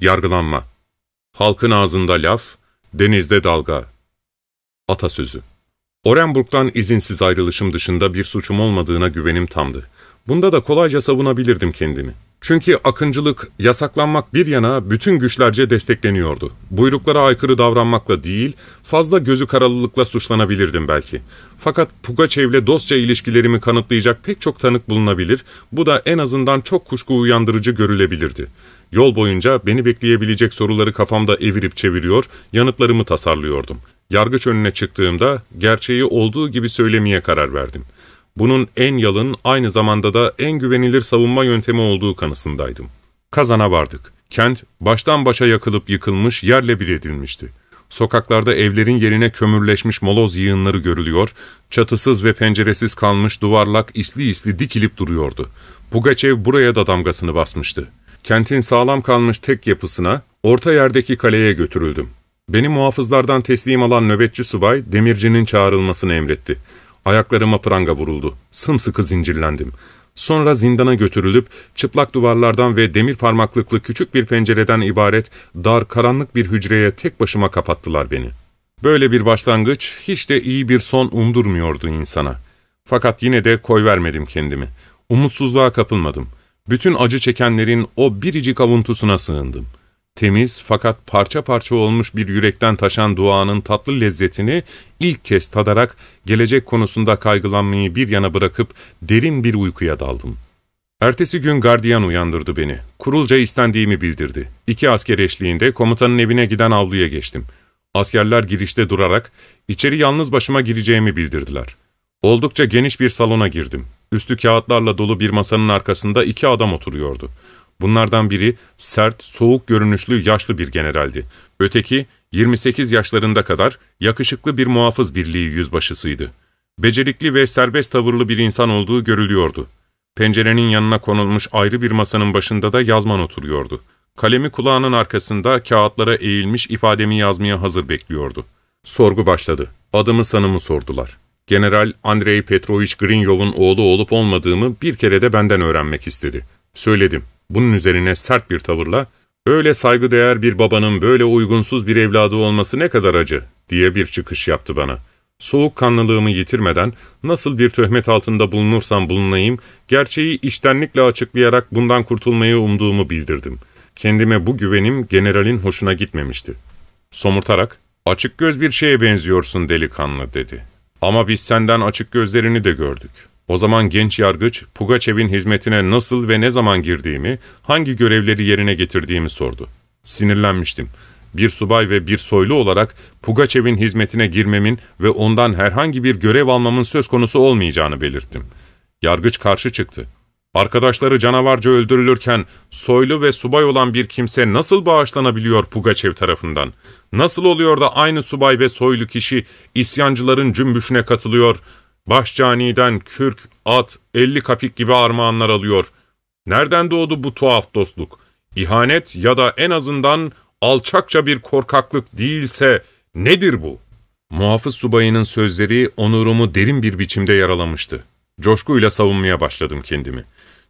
Yargılanma. Halkın ağzında laf, denizde dalga. Atasözü. Orenburg'dan izinsiz ayrılışım dışında bir suçum olmadığına güvenim tamdı. Bunda da kolayca savunabilirdim kendimi. Çünkü akıncılık, yasaklanmak bir yana bütün güçlerce destekleniyordu. Buyruklara aykırı davranmakla değil, fazla gözü karalılıkla suçlanabilirdim belki. Fakat Pugaçev'le dostça ilişkilerimi kanıtlayacak pek çok tanık bulunabilir, bu da en azından çok kuşku uyandırıcı görülebilirdi. Yol boyunca beni bekleyebilecek soruları kafamda evirip çeviriyor, yanıtlarımı tasarlıyordum. Yargıç önüne çıktığımda gerçeği olduğu gibi söylemeye karar verdim. Bunun en yalın, aynı zamanda da en güvenilir savunma yöntemi olduğu kanısındaydım. Kazana vardık. Kent, baştan başa yakılıp yıkılmış, yerle bir edilmişti. Sokaklarda evlerin yerine kömürleşmiş moloz yığınları görülüyor, çatısız ve penceresiz kalmış duvarlak isli isli dikilip duruyordu. Pugaçev buraya da damgasını basmıştı. Kentin sağlam kalmış tek yapısına, orta yerdeki kaleye götürüldüm. Beni muhafızlardan teslim alan nöbetçi subay, demircinin çağrılmasını emretti. Ayaklarıma pranga vuruldu. Sımsıkı zincirlendim. Sonra zindana götürülüp çıplak duvarlardan ve demir parmaklıklı küçük bir pencereden ibaret dar karanlık bir hücreye tek başıma kapattılar beni. Böyle bir başlangıç hiç de iyi bir son umdurmuyordu insana. Fakat yine de koy vermedim kendimi. Umutsuzluğa kapılmadım. Bütün acı çekenlerin o biricik avuntusuna sığındım. Temiz fakat parça parça olmuş bir yürekten taşan duanın tatlı lezzetini ilk kez tadarak gelecek konusunda kaygılanmayı bir yana bırakıp derin bir uykuya daldım. Ertesi gün gardiyan uyandırdı beni. Kurulca istendiğimi bildirdi. İki asker eşliğinde komutanın evine giden avluya geçtim. Askerler girişte durarak içeri yalnız başıma gireceğimi bildirdiler. Oldukça geniş bir salona girdim. Üstü kağıtlarla dolu bir masanın arkasında iki adam oturuyordu. Bunlardan biri sert, soğuk görünüşlü yaşlı bir generaldi. Öteki 28 yaşlarında kadar yakışıklı bir muhafız birliği yüzbaşısıydı. Becerikli ve serbest tavırlı bir insan olduğu görülüyordu. Pencerenin yanına konulmuş ayrı bir masanın başında da yazman oturuyordu. Kalemi kulağının arkasında kağıtlara eğilmiş ifademi yazmaya hazır bekliyordu. Sorgu başladı. Adımı sanımı sordular. General Andrei Petrovich Grinyov'un oğlu olup olmadığımı bir kere de benden öğrenmek istedi. Söyledim. Bunun üzerine sert bir tavırla, ''Öyle saygıdeğer bir babanın böyle uygunsuz bir evladı olması ne kadar acı.'' diye bir çıkış yaptı bana. Soğukkanlılığımı yitirmeden nasıl bir töhmet altında bulunursam bulunayım, gerçeği iştenlikle açıklayarak bundan kurtulmayı umduğumu bildirdim. Kendime bu güvenim generalin hoşuna gitmemişti. Somurtarak, ''Açık göz bir şeye benziyorsun delikanlı.'' dedi. ''Ama biz senden açık gözlerini de gördük. O zaman genç yargıç, Pugaçev'in hizmetine nasıl ve ne zaman girdiğimi, hangi görevleri yerine getirdiğimi sordu. Sinirlenmiştim. Bir subay ve bir soylu olarak Pugaçev'in hizmetine girmemin ve ondan herhangi bir görev almamın söz konusu olmayacağını belirttim. Yargıç karşı çıktı. Arkadaşları canavarca öldürülürken soylu ve subay olan bir kimse nasıl bağışlanabiliyor Pugaçev tarafından? Nasıl oluyor da aynı subay ve soylu kişi isyancıların cümbüşüne katılıyor, Başcaniden kürk, at, elli kapik gibi armağanlar alıyor. Nereden doğdu bu tuhaf dostluk? İhanet ya da en azından alçakça bir korkaklık değilse nedir bu? Muhafız subayının sözleri onurumu derin bir biçimde yaralamıştı. Coşkuyla savunmaya başladım kendimi.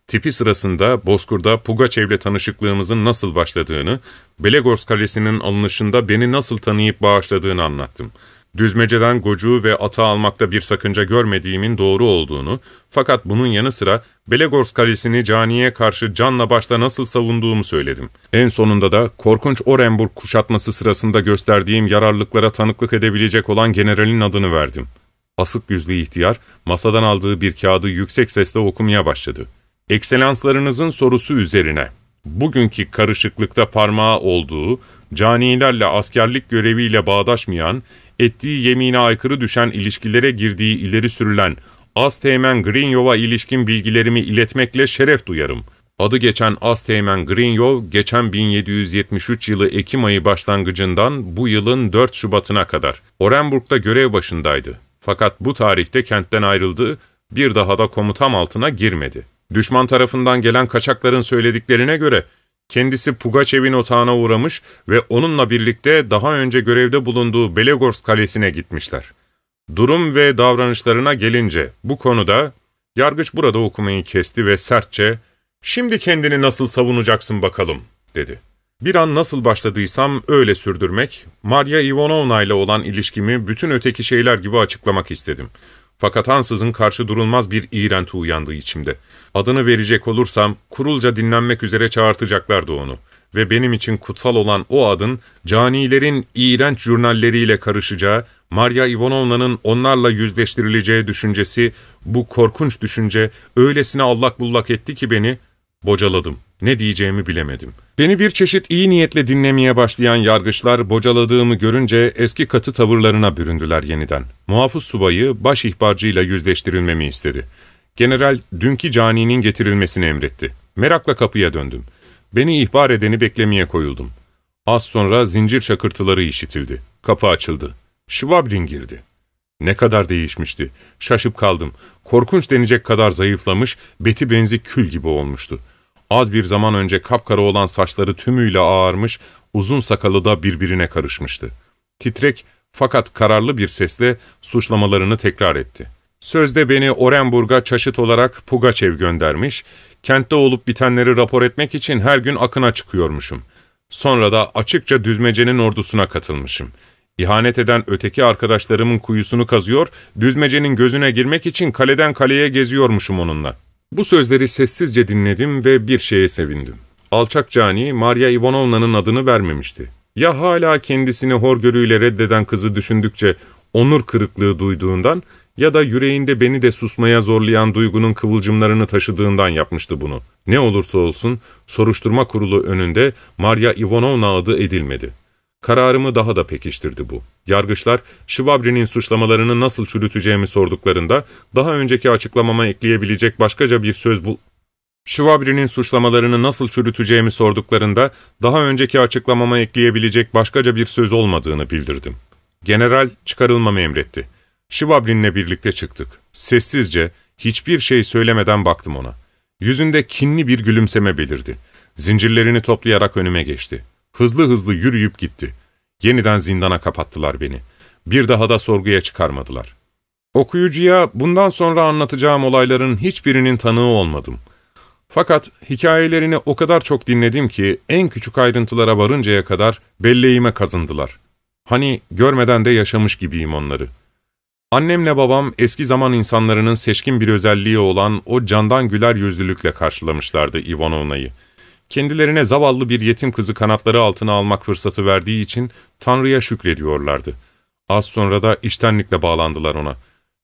Tipi sırasında Bozkur'da Pugaçev'le tanışıklığımızın nasıl başladığını, Belegors Kalesi'nin alınışında beni nasıl tanıyıp bağışladığını anlattım. Düzmeceden gocuğu ve ata almakta bir sakınca görmediğimin doğru olduğunu, fakat bunun yanı sıra Belegors Kalesi'ni caniye karşı canla başla nasıl savunduğumu söyledim. En sonunda da korkunç Orenburg kuşatması sırasında gösterdiğim yararlıklara tanıklık edebilecek olan generalin adını verdim. Asık yüzlü ihtiyar, masadan aldığı bir kağıdı yüksek sesle okumaya başladı. Ekselanslarınızın sorusu üzerine, bugünkü karışıklıkta parmağı olduğu, canilerle askerlik göreviyle bağdaşmayan, ettiği yemine aykırı düşen ilişkilere girdiği ileri sürülen Azteğmen Grinyov'a ilişkin bilgilerimi iletmekle şeref duyarım. Adı geçen Azteğmen Grinyov, geçen 1773 yılı Ekim ayı başlangıcından bu yılın 4 Şubat'ına kadar Orenburg'da görev başındaydı. Fakat bu tarihte kentten ayrıldı, bir daha da komutam altına girmedi. Düşman tarafından gelen kaçakların söylediklerine göre Kendisi Pugaçev'in otağına uğramış ve onunla birlikte daha önce görevde bulunduğu Belegorsk Kalesi'ne gitmişler. Durum ve davranışlarına gelince bu konuda yargıç burada okumayı kesti ve sertçe ''Şimdi kendini nasıl savunacaksın bakalım'' dedi. Bir an nasıl başladıysam öyle sürdürmek, Maria Ivanovna ile olan ilişkimi bütün öteki şeyler gibi açıklamak istedim. Fakat ansızın karşı durulmaz bir iğrenti uyandı içimde. Adını verecek olursam kurulca dinlenmek üzere çağırtacaklardı onu. Ve benim için kutsal olan o adın canilerin iğrenç jurnalleriyle karışacağı, Maria Ivanovna'nın onlarla yüzleştirileceği düşüncesi, bu korkunç düşünce öylesine allak bullak etti ki beni, bocaladım. Ne diyeceğimi bilemedim. Beni bir çeşit iyi niyetle dinlemeye başlayan yargıçlar bocaladığımı görünce eski katı tavırlarına büründüler yeniden. Muhafız subayı baş ihbarcıyla yüzleştirilmemi istedi. General dünkü caninin getirilmesini emretti. Merakla kapıya döndüm. Beni ihbar edeni beklemeye koyuldum. Az sonra zincir şakırtıları işitildi. Kapı açıldı. Şvabrin girdi. Ne kadar değişmişti. Şaşıp kaldım. Korkunç denecek kadar zayıflamış, beti benzi kül gibi olmuştu. Az bir zaman önce kapkara olan saçları tümüyle ağarmış, uzun sakalı da birbirine karışmıştı. Titrek fakat kararlı bir sesle suçlamalarını tekrar etti. Sözde beni Orenburg'a çaşıt olarak Pugaçev göndermiş, kentte olup bitenleri rapor etmek için her gün akına çıkıyormuşum. Sonra da açıkça düzmecenin ordusuna katılmışım. İhanet eden öteki arkadaşlarımın kuyusunu kazıyor, düzmecenin gözüne girmek için kaleden kaleye geziyormuşum onunla. Bu sözleri sessizce dinledim ve bir şeye sevindim. Alçak cani Maria Ivanovna'nın adını vermemişti. Ya hala kendisini horgörüyle reddeden kızı düşündükçe onur kırıklığı duyduğundan ya da yüreğinde beni de susmaya zorlayan duygunun kıvılcımlarını taşıdığından yapmıştı bunu. Ne olursa olsun soruşturma kurulu önünde Maria Ivanovna adı edilmedi. Kararımı daha da pekiştirdi bu. Yargıçlar, Şivabri'nin suçlamalarını nasıl çürüteceğimi sorduklarında, daha önceki açıklamama ekleyebilecek başkaca bir söz bul... Şivabri'nin suçlamalarını nasıl çürüteceğimi sorduklarında, daha önceki açıklamama ekleyebilecek başkaca bir söz olmadığını bildirdim. General çıkarılmamı emretti. Şivabrin'le birlikte çıktık. Sessizce, hiçbir şey söylemeden baktım ona. Yüzünde kinli bir gülümseme belirdi. Zincirlerini toplayarak önüme geçti. Hızlı hızlı yürüyüp gitti. Yeniden zindana kapattılar beni. Bir daha da sorguya çıkarmadılar. Okuyucuya bundan sonra anlatacağım olayların hiçbirinin tanığı olmadım. Fakat hikayelerini o kadar çok dinledim ki en küçük ayrıntılara varıncaya kadar belleğime kazındılar. Hani görmeden de yaşamış gibiyim onları. Annemle babam eski zaman insanlarının seçkin bir özelliği olan o candan güler yüzlülükle karşılamışlardı Ivanovna'yı. Kendilerine zavallı bir yetim kızı kanatları altına almak fırsatı verdiği için Tanrı'ya şükrediyorlardı. Az sonra da iştenlikle bağlandılar ona.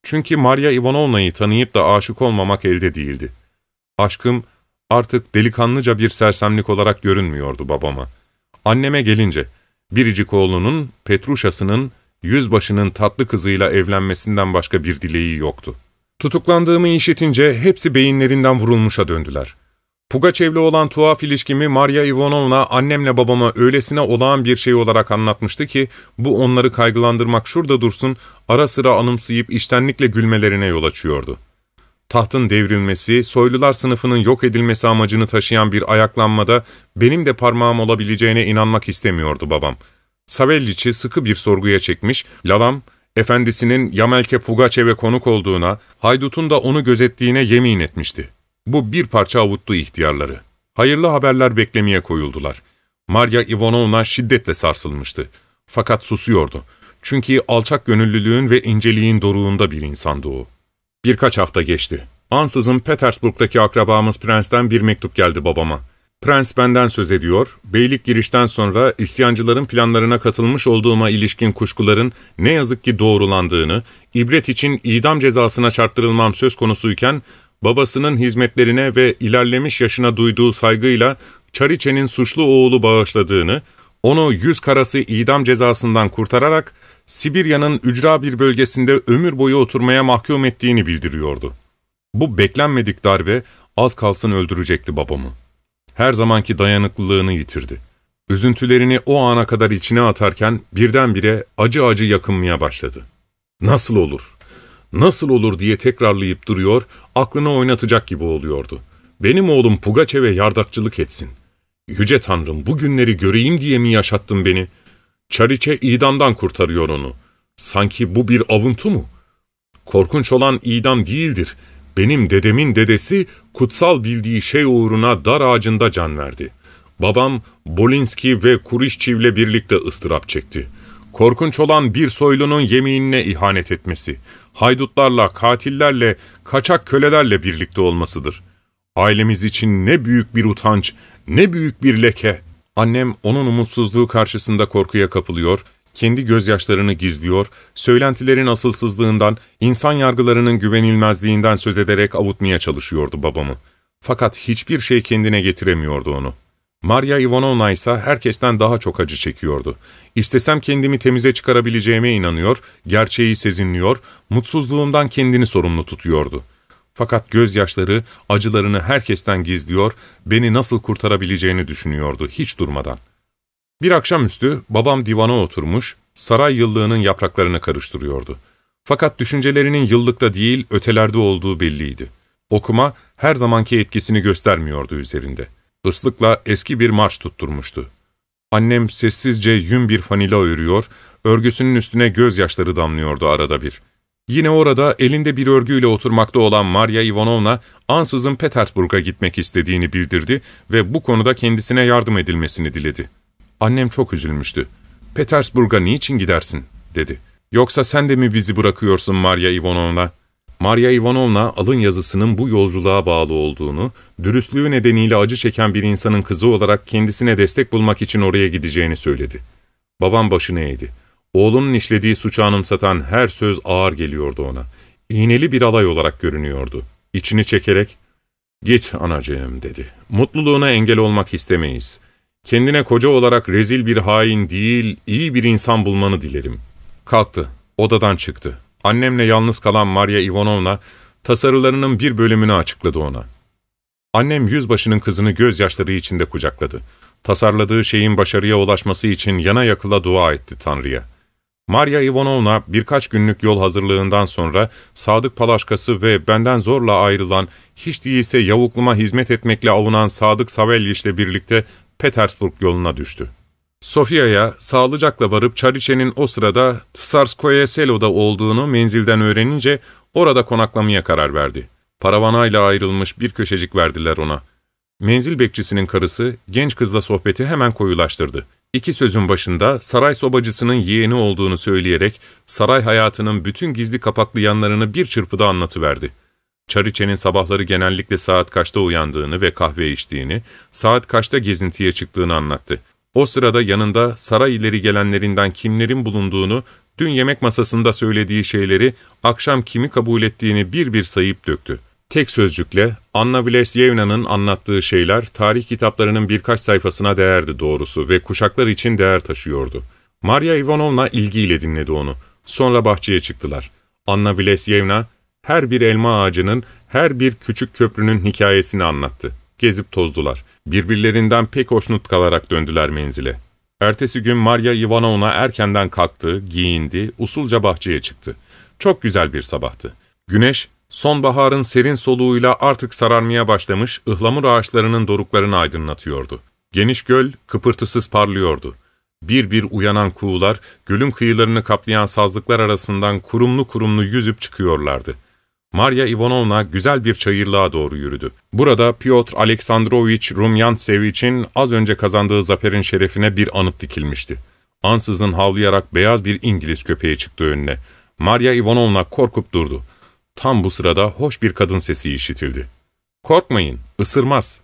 Çünkü Maria Ivanovna'yı tanıyıp da aşık olmamak elde değildi. Aşkım artık delikanlıca bir sersemlik olarak görünmüyordu babama. Anneme gelince, biricik oğlunun, Petruşa'sının, yüzbaşının tatlı kızıyla evlenmesinden başka bir dileği yoktu. Tutuklandığımı işitince hepsi beyinlerinden vurulmuşa döndüler. Pugaçev'le olan tuhaf ilişkimi Maria Ivanovna annemle babama öylesine olağan bir şey olarak anlatmıştı ki bu onları kaygılandırmak şurada dursun ara sıra anımsayıp iştenlikle gülmelerine yol açıyordu. Tahtın devrilmesi, soylular sınıfının yok edilmesi amacını taşıyan bir ayaklanmada benim de parmağım olabileceğine inanmak istemiyordu babam. Savelliç'i sıkı bir sorguya çekmiş, Lalam, efendisinin Yamelke Pugaçev'e konuk olduğuna, haydutun da onu gözettiğine yemin etmişti. Bu bir parça avuttu ihtiyarları. Hayırlı haberler beklemeye koyuldular. Maria Ivanovna şiddetle sarsılmıştı. Fakat susuyordu. Çünkü alçak gönüllülüğün ve inceliğin doruğunda bir insandı o. Birkaç hafta geçti. Ansızın Petersburg'daki akrabamız Prens'ten bir mektup geldi babama. Prens benden söz ediyor, beylik girişten sonra isyancıların planlarına katılmış olduğuma ilişkin kuşkuların ne yazık ki doğrulandığını, ibret için idam cezasına çarptırılmam söz konusuyken, babasının hizmetlerine ve ilerlemiş yaşına duyduğu saygıyla Çariçe'nin suçlu oğlu bağışladığını, onu yüz karası idam cezasından kurtararak Sibirya'nın ücra bir bölgesinde ömür boyu oturmaya mahkum ettiğini bildiriyordu. Bu beklenmedik darbe az kalsın öldürecekti babamı. Her zamanki dayanıklılığını yitirdi. Üzüntülerini o ana kadar içine atarken birdenbire acı acı yakınmaya başladı. Nasıl olur? Nasıl olur diye tekrarlayıp duruyor, aklını oynatacak gibi oluyordu. Benim oğlum Pugaçev'e yardakçılık etsin. Yüce Tanrım bu günleri göreyim diye mi yaşattın beni? Çariçe idamdan kurtarıyor onu. Sanki bu bir avuntu mu? Korkunç olan idam değildir. Benim dedemin dedesi kutsal bildiği şey uğruna dar ağacında can verdi. Babam Bolinski ve Kurişçiv'le birlikte ıstırap çekti. Korkunç olan bir soylunun yeminine ihanet etmesi, haydutlarla, katillerle, kaçak kölelerle birlikte olmasıdır. Ailemiz için ne büyük bir utanç, ne büyük bir leke. Annem onun umutsuzluğu karşısında korkuya kapılıyor, kendi gözyaşlarını gizliyor, söylentilerin asılsızlığından, insan yargılarının güvenilmezliğinden söz ederek avutmaya çalışıyordu babamı. Fakat hiçbir şey kendine getiremiyordu onu. Maria Ivanovna ise herkesten daha çok acı çekiyordu. İstesem kendimi temize çıkarabileceğime inanıyor, gerçeği sezinliyor, mutsuzluğundan kendini sorumlu tutuyordu. Fakat gözyaşları, acılarını herkesten gizliyor, beni nasıl kurtarabileceğini düşünüyordu hiç durmadan. Bir akşamüstü babam divana oturmuş, saray yıllığının yapraklarını karıştırıyordu. Fakat düşüncelerinin yıllıkta değil, ötelerde olduğu belliydi. Okuma her zamanki etkisini göstermiyordu üzerinde. Islıkla eski bir marş tutturmuştu. Annem sessizce yün bir fanila örüyor, örgüsünün üstüne gözyaşları damlıyordu arada bir. Yine orada elinde bir örgüyle oturmakta olan Maria Ivanovna, ansızın Petersburg'a gitmek istediğini bildirdi ve bu konuda kendisine yardım edilmesini diledi. Annem çok üzülmüştü. ''Petersburg'a niçin gidersin?'' dedi. ''Yoksa sen de mi bizi bırakıyorsun Maria Ivanovna?'' Maria Ivanovna alın yazısının bu yolculuğa bağlı olduğunu, dürüstlüğü nedeniyle acı çeken bir insanın kızı olarak kendisine destek bulmak için oraya gideceğini söyledi. Babam başını eğdi. Oğlunun işlediği suçu anımsatan her söz ağır geliyordu ona. İğneli bir alay olarak görünüyordu. İçini çekerek, ''Git anacığım'' dedi. ''Mutluluğuna engel olmak istemeyiz. Kendine koca olarak rezil bir hain değil, iyi bir insan bulmanı dilerim.'' Kalktı, odadan çıktı. Annemle yalnız kalan Maria Ivanovna, tasarılarının bir bölümünü açıkladı ona. Annem yüzbaşının kızını gözyaşları içinde kucakladı. Tasarladığı şeyin başarıya ulaşması için yana yakıla dua etti Tanrı'ya. Maria Ivanovna birkaç günlük yol hazırlığından sonra Sadık Palaşkası ve benden zorla ayrılan, hiç değilse yavukluma hizmet etmekle avunan Sadık Savelyiç'le birlikte Petersburg yoluna düştü. Sofya'ya sağlıcakla varıp Çariçe'nin o sırada Tsarskoye Selo'da olduğunu menzilden öğrenince orada konaklamaya karar verdi. Paravanayla ayrılmış bir köşecik verdiler ona. Menzil bekçisinin karısı genç kızla sohbeti hemen koyulaştırdı. İki sözün başında saray sobacısının yeğeni olduğunu söyleyerek saray hayatının bütün gizli kapaklı yanlarını bir çırpıda anlatıverdi. Çariçe'nin sabahları genellikle saat kaçta uyandığını ve kahve içtiğini, saat kaçta gezintiye çıktığını anlattı. O sırada yanında saray ileri gelenlerinden kimlerin bulunduğunu, dün yemek masasında söylediği şeyleri, akşam kimi kabul ettiğini bir bir sayıp döktü. Tek sözcükle Anna Vlesyevna'nın anlattığı şeyler tarih kitaplarının birkaç sayfasına değerdi doğrusu ve kuşaklar için değer taşıyordu. Maria Ivanovna ilgiyle dinledi onu. Sonra bahçeye çıktılar. Anna Vlesyevna her bir elma ağacının, her bir küçük köprünün hikayesini anlattı. Gezip tozdular. Birbirlerinden pek hoşnut kalarak döndüler menzile. Ertesi gün Maria Ivanovna erkenden kalktı, giyindi, usulca bahçeye çıktı. Çok güzel bir sabahtı. Güneş, sonbaharın serin soluğuyla artık sararmaya başlamış ıhlamur ağaçlarının doruklarını aydınlatıyordu. Geniş göl kıpırtısız parlıyordu. Bir bir uyanan kuğular, gölün kıyılarını kaplayan sazlıklar arasından kurumlu kurumlu yüzüp çıkıyorlardı. Maria Ivanovna güzel bir çayırlığa doğru yürüdü. Burada Piotr Aleksandrovich Rumyantsevich'in az önce kazandığı zaferin şerefine bir anıt dikilmişti. Ansızın havlayarak beyaz bir İngiliz köpeği çıktı önüne. Maria Ivanovna korkup durdu. Tam bu sırada hoş bir kadın sesi işitildi. ''Korkmayın, ısırmaz.''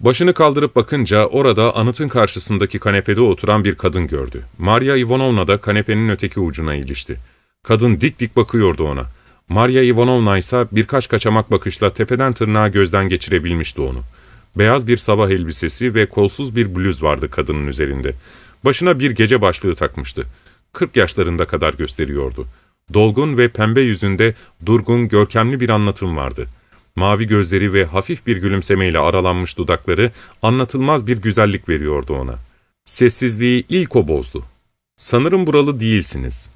Başını kaldırıp bakınca orada anıtın karşısındaki kanepede oturan bir kadın gördü. Maria Ivanovna da kanepenin öteki ucuna ilişti. Kadın dik dik bakıyordu ona. Maria Ivanovna ise birkaç kaçamak bakışla tepeden tırnağa gözden geçirebilmişti onu. Beyaz bir sabah elbisesi ve kolsuz bir bluz vardı kadının üzerinde. Başına bir gece başlığı takmıştı. Kırk yaşlarında kadar gösteriyordu. Dolgun ve pembe yüzünde durgun, görkemli bir anlatım vardı. Mavi gözleri ve hafif bir gülümsemeyle aralanmış dudakları anlatılmaz bir güzellik veriyordu ona. Sessizliği ilk o bozdu. ''Sanırım buralı değilsiniz.''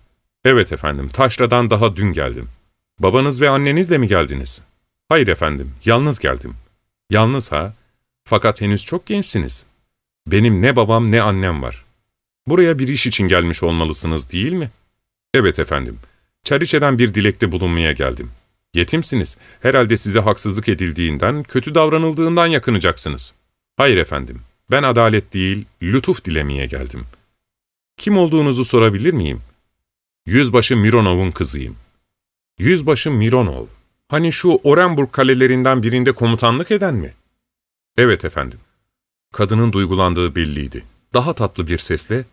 ''Evet efendim, Taşra'dan daha dün geldim.'' Babanız ve annenizle mi geldiniz? Hayır efendim, yalnız geldim. Yalnız ha? Fakat henüz çok gençsiniz. Benim ne babam ne annem var. Buraya bir iş için gelmiş olmalısınız değil mi? Evet efendim. Çariçe'den bir dilekte bulunmaya geldim. Yetimsiniz. Herhalde size haksızlık edildiğinden, kötü davranıldığından yakınacaksınız. Hayır efendim. Ben adalet değil, lütuf dilemeye geldim. Kim olduğunuzu sorabilir miyim? Yüzbaşı Mironov'un kızıyım. Yüzbaşı Mironov. Hani şu Orenburg kalelerinden birinde komutanlık eden mi? Evet efendim. Kadının duygulandığı belliydi. Daha tatlı bir sesle,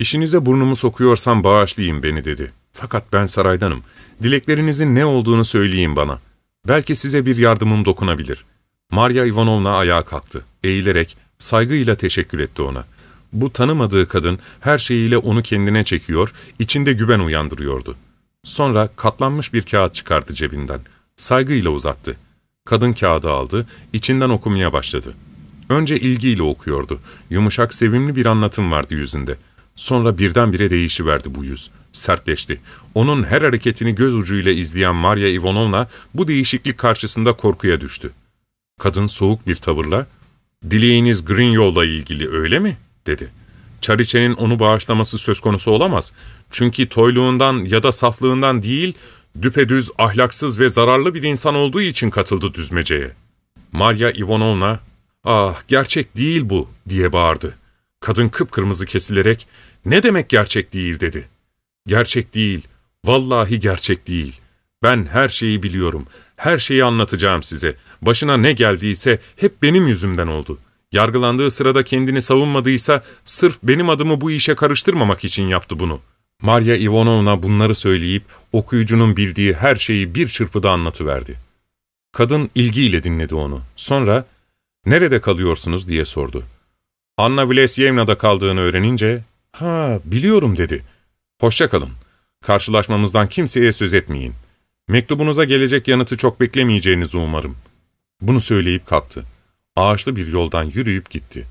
''İşinize burnumu sokuyorsam bağışlayın beni.'' dedi. ''Fakat ben saraydanım. Dileklerinizin ne olduğunu söyleyin bana. Belki size bir yardımım dokunabilir.'' Maria Ivanovna ayağa kalktı. Eğilerek saygıyla teşekkür etti ona. Bu tanımadığı kadın her şeyiyle onu kendine çekiyor, içinde güven uyandırıyordu. Sonra katlanmış bir kağıt çıkardı cebinden. Saygıyla uzattı. Kadın kağıdı aldı, içinden okumaya başladı. Önce ilgiyle okuyordu. Yumuşak, sevimli bir anlatım vardı yüzünde. Sonra birdenbire değişiverdi bu yüz. Sertleşti. Onun her hareketini göz ucuyla izleyen Maria Ivanovna bu değişiklik karşısında korkuya düştü. Kadın soğuk bir tavırla, ''Dileğiniz Grinyol'la ilgili öyle mi?'' dedi. Çariçe'nin onu bağışlaması söz konusu olamaz. Çünkü toyluğundan ya da saflığından değil, düpedüz, ahlaksız ve zararlı bir insan olduğu için katıldı düzmeceye. Maria Ivanovna, ''Ah, gerçek değil bu.'' diye bağırdı. Kadın kıpkırmızı kesilerek, ''Ne demek gerçek değil?'' dedi. ''Gerçek değil, vallahi gerçek değil. Ben her şeyi biliyorum, her şeyi anlatacağım size. Başına ne geldiyse hep benim yüzümden oldu. Yargılandığı sırada kendini savunmadıysa sırf benim adımı bu işe karıştırmamak için yaptı bunu. Maria Ivanovna bunları söyleyip okuyucunun bildiği her şeyi bir çırpıda anlatıverdi. Kadın ilgiyle dinledi onu. Sonra ''Nerede kalıyorsunuz?'' diye sordu. Anna Vlesyevna'da kaldığını öğrenince ''Ha, biliyorum.'' dedi. ''Hoşça kalın. Karşılaşmamızdan kimseye söz etmeyin. Mektubunuza gelecek yanıtı çok beklemeyeceğinizi umarım.'' Bunu söyleyip kalktı. Ağaçlı bir yoldan yürüyüp gitti.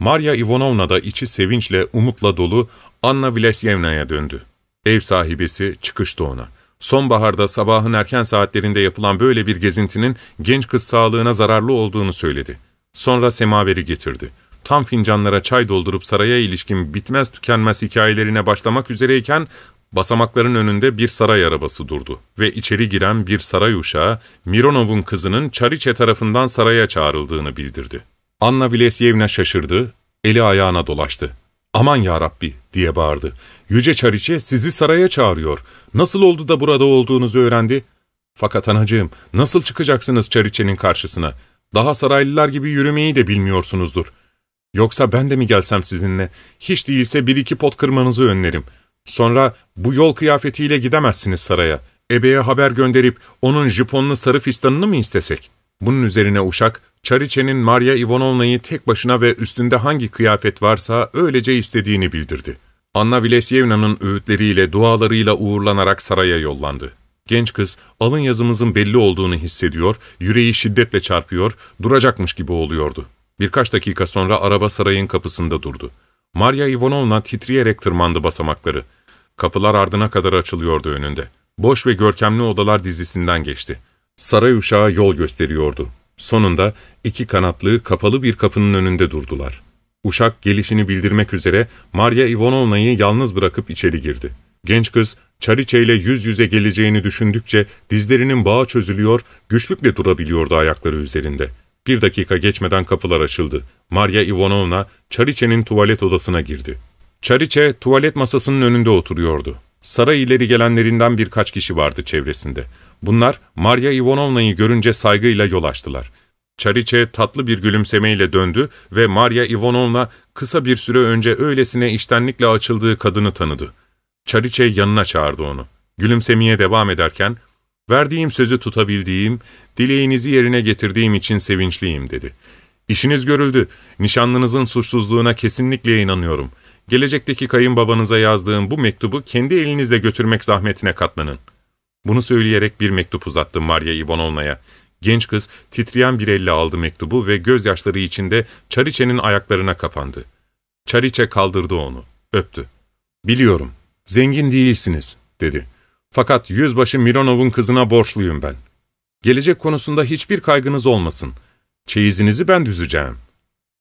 Maria Ivanovna da içi sevinçle, umutla dolu Anna Vlesyevna'ya döndü. Ev sahibesi çıkıştı ona. Sonbaharda sabahın erken saatlerinde yapılan böyle bir gezintinin genç kız sağlığına zararlı olduğunu söyledi. Sonra semaveri getirdi. Tam fincanlara çay doldurup saraya ilişkin bitmez tükenmez hikayelerine başlamak üzereyken Basamakların önünde bir saray arabası durdu ve içeri giren bir saray uşağı, Mironov'un kızının Çariçe tarafından saraya çağrıldığını bildirdi. Anna Vlesyevna şaşırdı, eli ayağına dolaştı. ''Aman ya Rabbi!'' diye bağırdı. ''Yüce Çariçe sizi saraya çağırıyor. Nasıl oldu da burada olduğunuzu öğrendi?'' ''Fakat anacığım, nasıl çıkacaksınız Çariçe'nin karşısına? Daha saraylılar gibi yürümeyi de bilmiyorsunuzdur. Yoksa ben de mi gelsem sizinle? Hiç değilse bir iki pot kırmanızı önlerim.'' Sonra bu yol kıyafetiyle gidemezsiniz saraya. Ebe'ye haber gönderip onun jiponlu sarı fistanını mı istesek? Bunun üzerine uşak, Çariçe'nin Maria Ivanovna'yı tek başına ve üstünde hangi kıyafet varsa öylece istediğini bildirdi. Anna Vilesyevna'nın öğütleriyle, dualarıyla uğurlanarak saraya yollandı. Genç kız, alın yazımızın belli olduğunu hissediyor, yüreği şiddetle çarpıyor, duracakmış gibi oluyordu. Birkaç dakika sonra araba sarayın kapısında durdu. Maria Ivanovna titreyerek tırmandı basamakları. Kapılar ardına kadar açılıyordu önünde. Boş ve görkemli odalar dizisinden geçti. Saray uşağı yol gösteriyordu. Sonunda iki kanatlı, kapalı bir kapının önünde durdular. Uşak gelişini bildirmek üzere Maria Ivanovna'yı yalnız bırakıp içeri girdi. Genç kız, Çariçe ile yüz yüze geleceğini düşündükçe dizlerinin bağı çözülüyor, güçlükle durabiliyordu ayakları üzerinde. Bir dakika geçmeden kapılar açıldı. Maria Ivanovna, Çariçe'nin tuvalet odasına girdi. Çariçe tuvalet masasının önünde oturuyordu. Saray ileri gelenlerinden birkaç kişi vardı çevresinde. Bunlar Maria Ivanovna'yı görünce saygıyla yol açtılar. Çariçe tatlı bir gülümsemeyle döndü ve Maria Ivanovna kısa bir süre önce öylesine iştenlikle açıldığı kadını tanıdı. Çariçe yanına çağırdı onu. Gülümsemeye devam ederken, ''Verdiğim sözü tutabildiğim, dileğinizi yerine getirdiğim için sevinçliyim.'' dedi. ''İşiniz görüldü. Nişanlınızın suçsuzluğuna kesinlikle inanıyorum.'' Gelecekteki kayınbabanıza yazdığım bu mektubu kendi elinizle götürmek zahmetine katlanın. Bunu söyleyerek bir mektup uzattım Maria Ivanovna'ya. Genç kız titreyen bir elle aldı mektubu ve gözyaşları içinde Çariçe'nin ayaklarına kapandı. Çariçe kaldırdı onu, öptü. ''Biliyorum, zengin değilsiniz.'' dedi. ''Fakat yüzbaşı Mironov'un kızına borçluyum ben. Gelecek konusunda hiçbir kaygınız olmasın. Çeyizinizi ben düzeceğim.''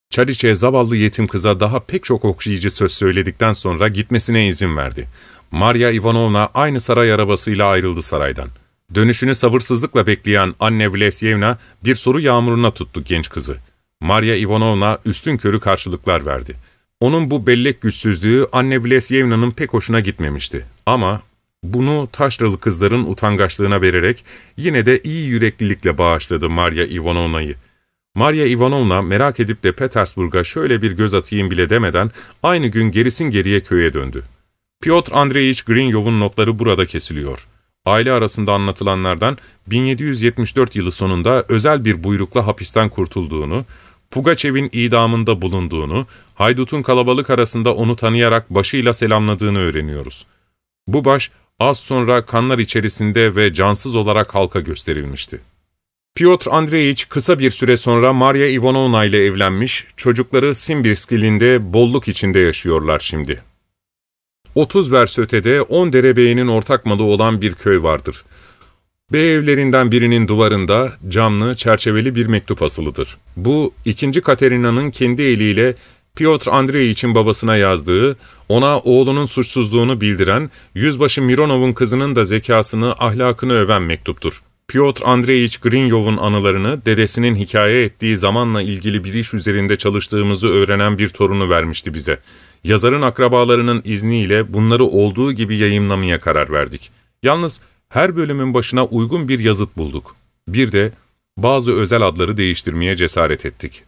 Çariçe zavallı yetim kıza daha pek çok okşayıcı söz söyledikten sonra gitmesine izin verdi. Maria Ivanovna aynı saray arabasıyla ayrıldı saraydan. Dönüşünü sabırsızlıkla bekleyen anne Vlesyevna bir soru yağmuruna tuttu genç kızı. Maria Ivanovna üstün körü karşılıklar verdi. Onun bu bellek güçsüzlüğü anne Vlesyevna'nın pek hoşuna gitmemişti. Ama bunu taşralı kızların utangaçlığına vererek yine de iyi yüreklilikle bağışladı Maria Ivanovna'yı. Maria Ivanovna merak edip de Petersburg'a şöyle bir göz atayım bile demeden aynı gün gerisin geriye köye döndü. Piotr Andreevich Grinyov'un notları burada kesiliyor. Aile arasında anlatılanlardan 1774 yılı sonunda özel bir buyrukla hapisten kurtulduğunu, Pugaçev'in idamında bulunduğunu, haydutun kalabalık arasında onu tanıyarak başıyla selamladığını öğreniyoruz. Bu baş az sonra kanlar içerisinde ve cansız olarak halka gösterilmişti. Piotr Andreevich kısa bir süre sonra Maria Ivanovna ile evlenmiş, çocukları Simbirskil'inde bolluk içinde yaşıyorlar şimdi. 30 vers ötede 10 derebeyinin ortak malı olan bir köy vardır. Bey evlerinden birinin duvarında camlı, çerçeveli bir mektup asılıdır. Bu, ikinci Katerina'nın kendi eliyle Piotr Andreyich'in babasına yazdığı, ona oğlunun suçsuzluğunu bildiren, yüzbaşı Mironov'un kızının da zekasını, ahlakını öven mektuptur. Piotr Andreevich Grinyov'un anılarını, dedesinin hikaye ettiği zamanla ilgili bir iş üzerinde çalıştığımızı öğrenen bir torunu vermişti bize. Yazarın akrabalarının izniyle bunları olduğu gibi yayımlamaya karar verdik. Yalnız her bölümün başına uygun bir yazıt bulduk. Bir de bazı özel adları değiştirmeye cesaret ettik.